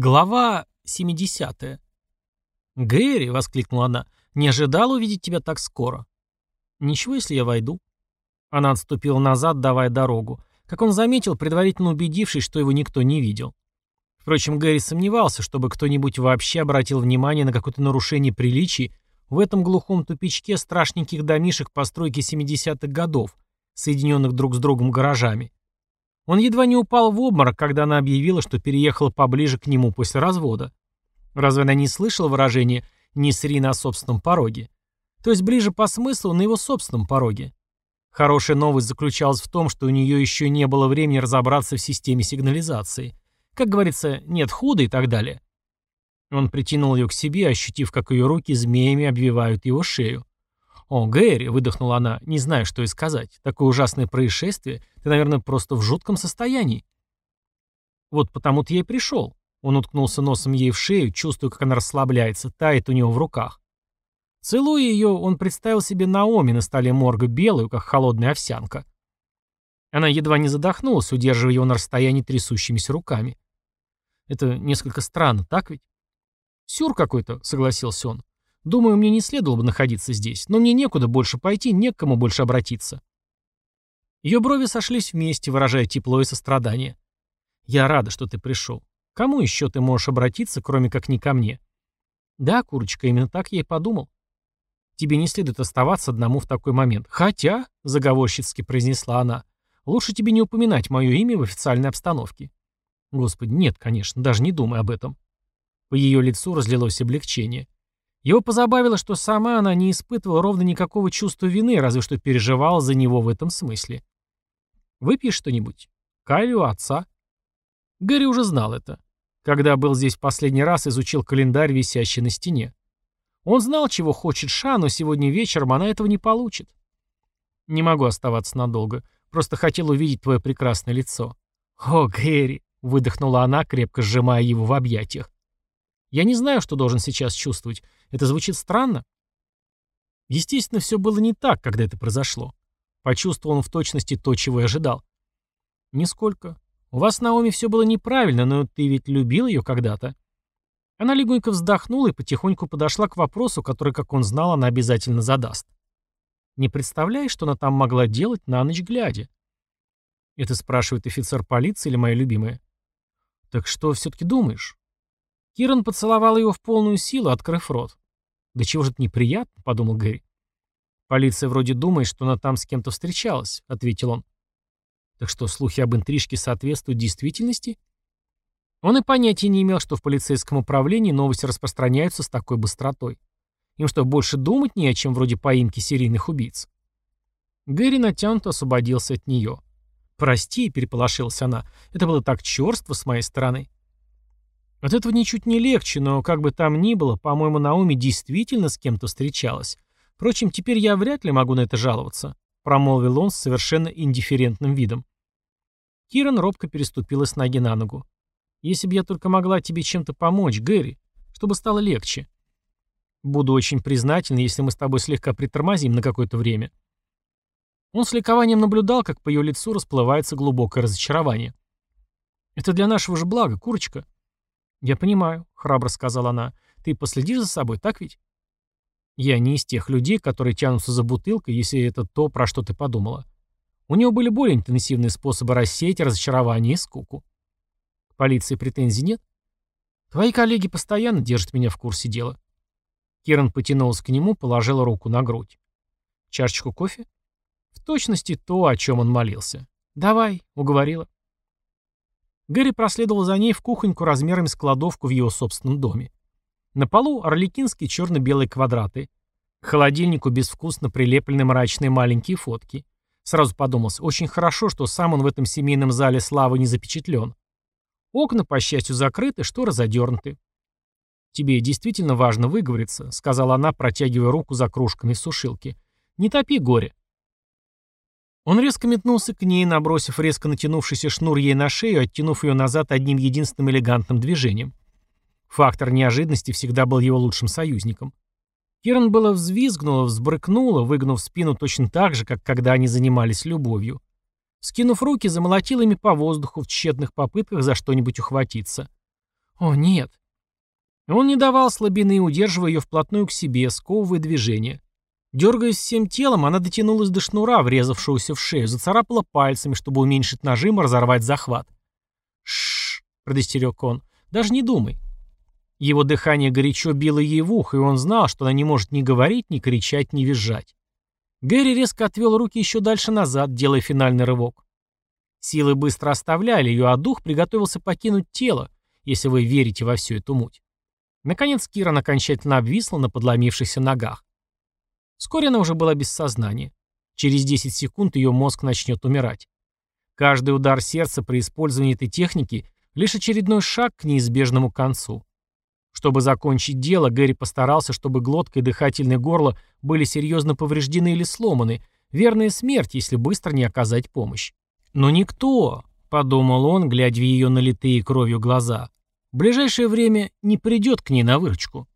Глава 70. «Гэри!» — воскликнула она. «Не ожидала увидеть тебя так скоро». «Ничего, если я войду». Она отступила назад, давая дорогу. Как он заметил, предварительно убедившись, что его никто не видел. Впрочем, Гэри сомневался, чтобы кто-нибудь вообще обратил внимание на какое-то нарушение приличий в этом глухом тупичке страшненьких домишек постройки 70-х годов, соединенных друг с другом гаражами. Он едва не упал в обморок, когда она объявила, что переехала поближе к нему после развода. Разве она не слышала выражение «не сри на собственном пороге»? То есть ближе по смыслу на его собственном пороге. Хорошая новость заключалась в том, что у нее еще не было времени разобраться в системе сигнализации. Как говорится, нет худа и так далее. Он притянул ее к себе, ощутив, как ее руки змеями обвивают его шею. «О, Гэри», — выдохнула она, — «не знаю, что и сказать. Такое ужасное происшествие. Ты, наверное, просто в жутком состоянии». «Вот потому-то я и пришел». Он уткнулся носом ей в шею, чувствуя, как она расслабляется, тает у него в руках. Целуя ее, он представил себе Наоми на столе морга белую, как холодная овсянка. Она едва не задохнулась, удерживая его на расстоянии трясущимися руками. «Это несколько странно, так ведь?» «Сюр какой-то», — согласился он. Думаю, мне не следовало бы находиться здесь, но мне некуда больше пойти, не к кому больше обратиться. Ее брови сошлись вместе, выражая тепло и сострадание. «Я рада, что ты пришел. Кому еще ты можешь обратиться, кроме как не ко мне?» «Да, курочка, именно так я и подумал. Тебе не следует оставаться одному в такой момент. Хотя, — заговорщицки произнесла она, — лучше тебе не упоминать мое имя в официальной обстановке. Господи, нет, конечно, даже не думай об этом. По ее лицу разлилось облегчение. Его позабавило, что сама она не испытывала ровно никакого чувства вины, разве что переживала за него в этом смысле. «Выпьешь что-нибудь? Кайли у отца?» Гэри уже знал это. Когда был здесь последний раз, изучил календарь, висящий на стене. Он знал, чего хочет Ша, но сегодня вечером она этого не получит. «Не могу оставаться надолго. Просто хотел увидеть твое прекрасное лицо». «О, Гэри!» — выдохнула она, крепко сжимая его в объятиях. «Я не знаю, что должен сейчас чувствовать. Это звучит странно. Естественно, все было не так, когда это произошло. Почувствовал он в точности то, чего и ожидал. Нисколько. У вас, Наоми, все было неправильно, но ты ведь любил ее когда-то. Она легонько вздохнула и потихоньку подошла к вопросу, который, как он знал, она обязательно задаст. Не представляешь, что она там могла делать на ночь глядя? Это спрашивает офицер полиции или моя любимая. Так что все-таки думаешь? Киран поцеловал его в полную силу, открыв рот. «Да чего же это неприятно?» — подумал Гэри. «Полиция вроде думает, что она там с кем-то встречалась», — ответил он. «Так что, слухи об интрижке соответствуют действительности?» Он и понятия не имел, что в полицейском управлении новости распространяются с такой быстротой. Им что, больше думать не о чем вроде поимки серийных убийц? Гэри натянуто освободился от нее. «Прости», — переполошилась она, — «это было так черство с моей стороны». От этого ничуть не легче, но как бы там ни было, по-моему, Науми действительно с кем-то встречалась. Впрочем, теперь я вряд ли могу на это жаловаться», — промолвил он с совершенно индифферентным видом. Киран робко переступила с ноги на ногу. «Если бы я только могла тебе чем-то помочь, Гэри, чтобы стало легче. Буду очень признателен, если мы с тобой слегка притормозим на какое-то время». Он с ликованием наблюдал, как по ее лицу расплывается глубокое разочарование. «Это для нашего же блага, курочка», «Я понимаю», — храбро сказала она. «Ты последишь за собой, так ведь?» «Я не из тех людей, которые тянутся за бутылкой, если это то, про что ты подумала. У него были более интенсивные способы рассеять разочарование и скуку. К полиции претензий нет? Твои коллеги постоянно держат меня в курсе дела». Киран потянулся к нему, положила руку на грудь. «Чашечку кофе?» «В точности то, о чем он молился. Давай», — уговорила. Гэри проследовал за ней в кухоньку размерами с кладовку в его собственном доме. На полу орликинские черно-белые квадраты. К холодильнику безвкусно прилеплены мрачные маленькие фотки. Сразу подумалось, очень хорошо, что сам он в этом семейном зале славы не запечатлен. Окна, по счастью, закрыты, шторы задернуты. «Тебе действительно важно выговориться», — сказала она, протягивая руку за кружками в сушилке. «Не топи горе. Он резко метнулся к ней, набросив резко натянувшийся шнур ей на шею, оттянув ее назад одним единственным элегантным движением. Фактор неожиданности всегда был его лучшим союзником. Киран было взвизгнула, взбрыкнула, выгнув спину точно так же, как когда они занимались любовью. Скинув руки, замолотил ими по воздуху в тщетных попытках за что-нибудь ухватиться. О, нет. Он не давал слабины, удерживая ее вплотную к себе, сковывая движение. Дергаясь всем телом, она дотянулась до шнура, врезавшегося в шею, зацарапала пальцами, чтобы уменьшить нажим и разорвать захват. «Шшш», — предостерег он, — «даже не думай». Его дыхание горячо било ей в ухо, и он знал, что она не может ни говорить, ни кричать, ни визжать. Гэри резко отвел руки еще дальше назад, делая финальный рывок. Силы быстро оставляли ее, а дух приготовился покинуть тело, если вы верите во всю эту муть. Наконец Киран окончательно обвисла на подломившихся ногах. Вскоре она уже была без сознания. Через 10 секунд ее мозг начнет умирать. Каждый удар сердца при использовании этой техники – лишь очередной шаг к неизбежному концу. Чтобы закончить дело, Гэри постарался, чтобы глотка и дыхательное горло были серьезно повреждены или сломаны, верная смерть, если быстро не оказать помощь. Но никто, подумал он, глядя в ее налитые кровью глаза, в ближайшее время не придет к ней на выручку.